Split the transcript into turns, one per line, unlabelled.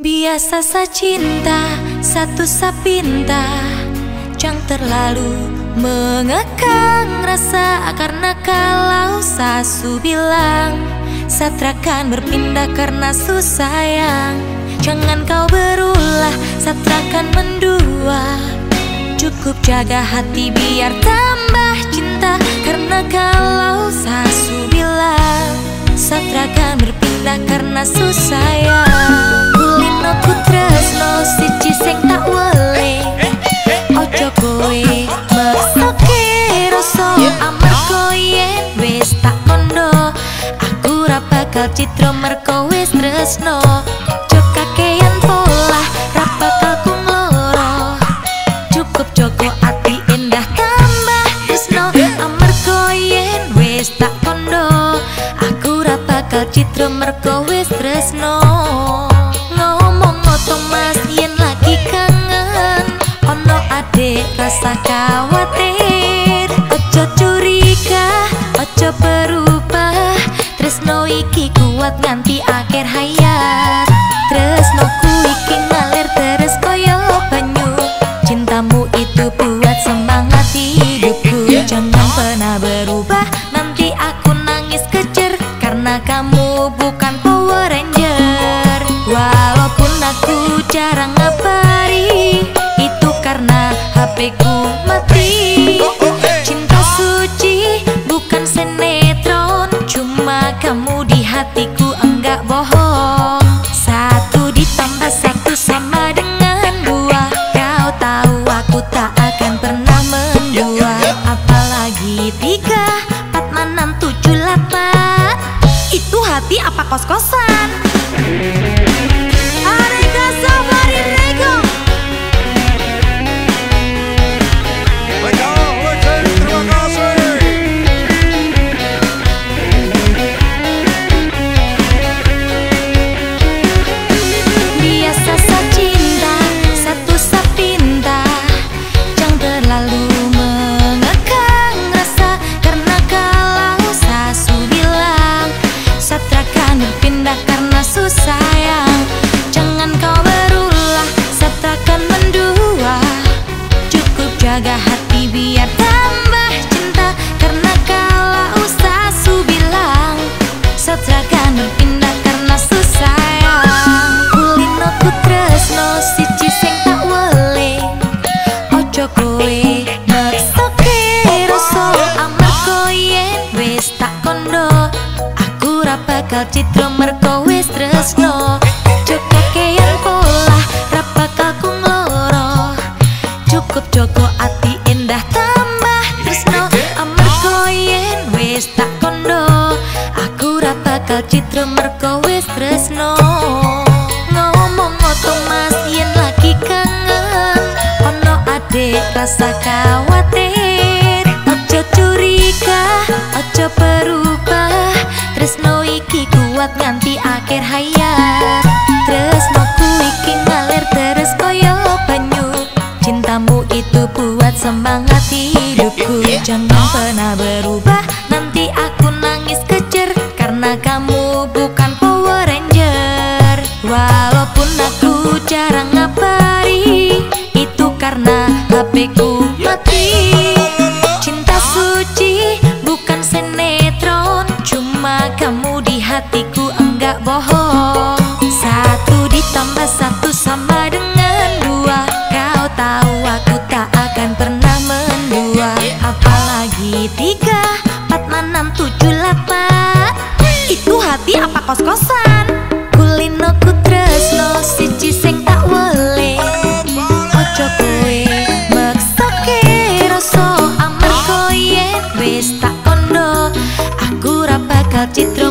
Biasa sa cinta, satu sapinta Jangan terlalu mengekang rasa. Karena kalau sasu bilang Satrakan berpindah karena susayang Jangan kau berulah, satrakan mendua. Cukup jaga hati biar tambah cinta. Karena kalau sasu bilang Satrakan berpindah karena susayang bakal citra merko wis tresno. Kakean pola ra bakal ku ngloro cukup joko ati indah tambah tresno. Amarga yen wis tak kondo aku ora bakal citra merko wis tresno. Rasa khawatir nganti akhir hayat. Tresno ku iki ngalir terus koyo banyu. Cintamu itu buat semangat hidupku. Jangan pernah berubah, nanti aku nangis kejer. Karena kamu bukan Power Ranger. Walaupun aku jarang ngabari Itu karena HPku mati. Cinta suci bukan sinetron. Cuma kamu di hati apa bakal citra merko wis tresno. Cukup keyan pola ra bakal ku ngloro cukup joko ati endah tambah tresno. Amargo yen wis tak kondo aku ra bakal citra merko wis tresno. Ngomong to mas yen lagi kangen ono adek rasa khawatir. Kuat nganti akhir hayat tresno ku iki ngalir terus koyo banyu. Cintamu itu buat semangat hidupku. Jangan pernah berubah nanti aku nangis kejer. Karena kamu bukan Power Ranger. Walaupun aku jarang ngabari Itu karena HPku mati tahu aku tak akan pernah mendua Apalagi tiga, empat, enam, tujuh, delapan hati apa kos-kosan? Kulino ku tresno siji sing tak wele. Ojo kowe maksa ke rasa amar koyen wis tak kondo Aku ra bakal citra